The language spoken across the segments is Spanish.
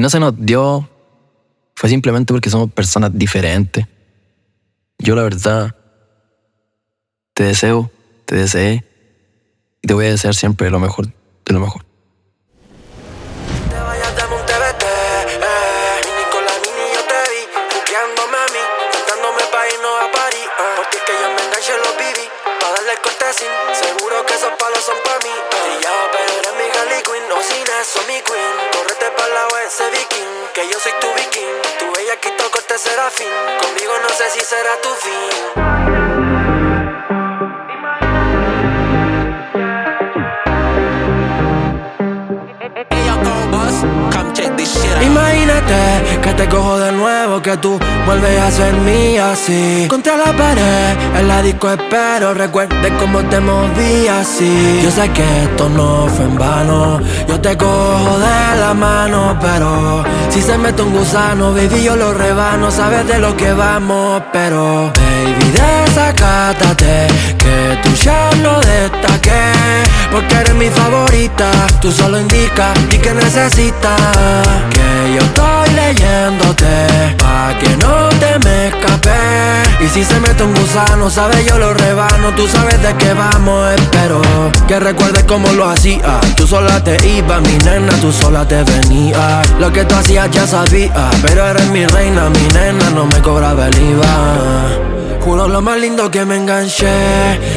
si no se nos dio, fue simplemente porque somos personas diferentes. Yo la verdad, te deseo, te deseé y te voy a desear siempre lo mejor de lo mejor. Seguro que esos palos son pa' mí. Trillado, pero eres mi Harley Quinn. No sin eso, mi queen. Viking. Que yo soy tu viking. Tu bella quito corte fin. Conmigo no sé si será tu fin. Cojo de nuevo, que tú vuelves a ser mía así. Contra la pared, en la disco espero, recuerde cómo te moví así. Yo sé que esto no fue en vano, yo te cojo de la mano, pero si se mete un gusano, baby, yo lo rebano, sabes de lo que vamos, pero baby, desacátate, que tú ya lo destaqué, porque eres mi favorita, tú solo indicas y que necesitas yo estoy leyéndote Pa' que no te me escape. Y si se mete un gusano, sabes yo lo rebano. Tú sabes de qué vamos, espero Que recuerdes cómo lo hacía. Tú sola te ibas, mi nena, tú sola te venía. Lo que tú hacías ya sabía Pero eres mi reina, mi nena, no me cobraba el IVA lo más lindo que me enganché.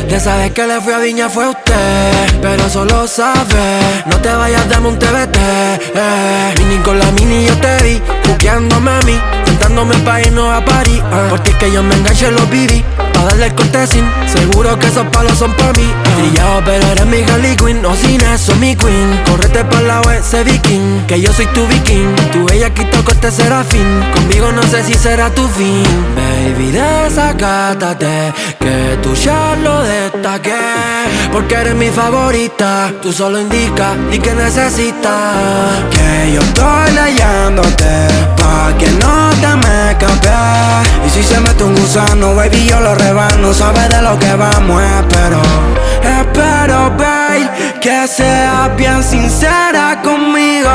De sabes que le fui a Viña fue usted. Pero solo sabe, no te vayas de TVT. Eh. Mini con la mini yo te vi, buqueándome a mí, tentándome pa' irnos a París. Eh. Por ti es que yo me enganché, lo viví. Pa' darle el cortesín, seguro que esos palos son pa' mí. Eh. Trillado, pero eres mi Harley Quinn, no sin eso, mi queen. Correte pa' la ese viking, que yo soy tu viking. Tu bella quito corte fin Conmigo no sé si será tu fin. Baby, de esa que tú ya lo destaqué. Porque eres mi favorita, tú solo indicas y que necesitas. Que yo estoy leyéndote, pa' que no te me escapes. Y si se mete un gusano, baby, yo lo rebano. Sabes de lo que vamos, espero. Espero, baby, que seas bien sincera conmigo.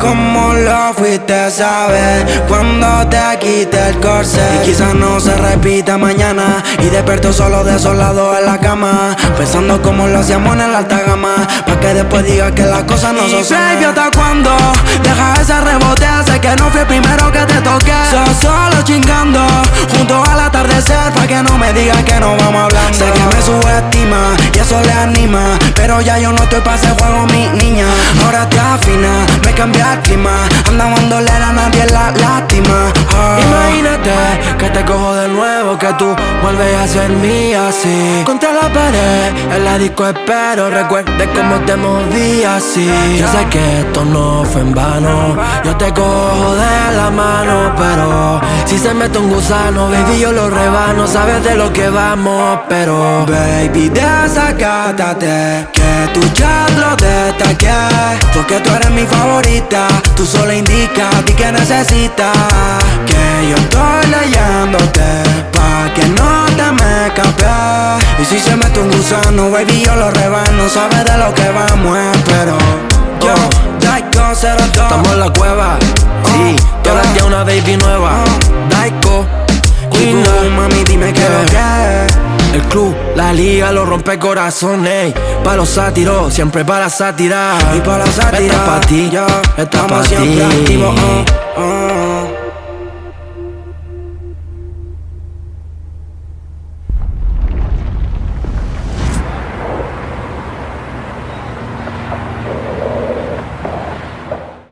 Como lo fuiste, sabes, cuando te quite el corset. Y quizás no se repita mañana. Y desperto solo desolado en la cama. Pensando como lo hacíamos en la alta gama. Pa' que después diga que las cosas no son Baby, ¿hasta cuando Deja ese rebote, sé que no fui el primero que te toqué. Solo chingando, junto al atardecer. Pa' que no me digas que no vamos a hablar. Sé que me subestima y eso le anima. Pero ya yo no estoy pa' ese juego, mi niña. Ahora te afina, me cambia el clima. Andamos doler a nadie la lástima. Ah. Tú vuelves a ser mía así. Contra la pared, en la disco espero. Recuerde cómo te moví así. Yo sé que esto no fue en vano. Yo te cojo de la mano, pero si se mete un gusano, baby, yo lo rebano. Sabes de lo que vamos, pero baby, desacátate. Que tú ya lo destaqué. Porque tú eres mi favorita. Tú solo indicas a ti que necesitas. Que yo estoy leyéndote. Que no te me escape. Y si se mete un gusano, baby, yo lo rebano. Sabes de lo que vamos, pero yo, Daiko 02. Estamos en la cueva. Sí, uh, todas las una baby nueva. Uh, Daiko, Queen, mami, dime qué lo que el club, la liga lo rompe corazones. Pa' los sátiros, siempre para sátira. Y para la sátira. Esta es pa' ti, esta es pa' ti.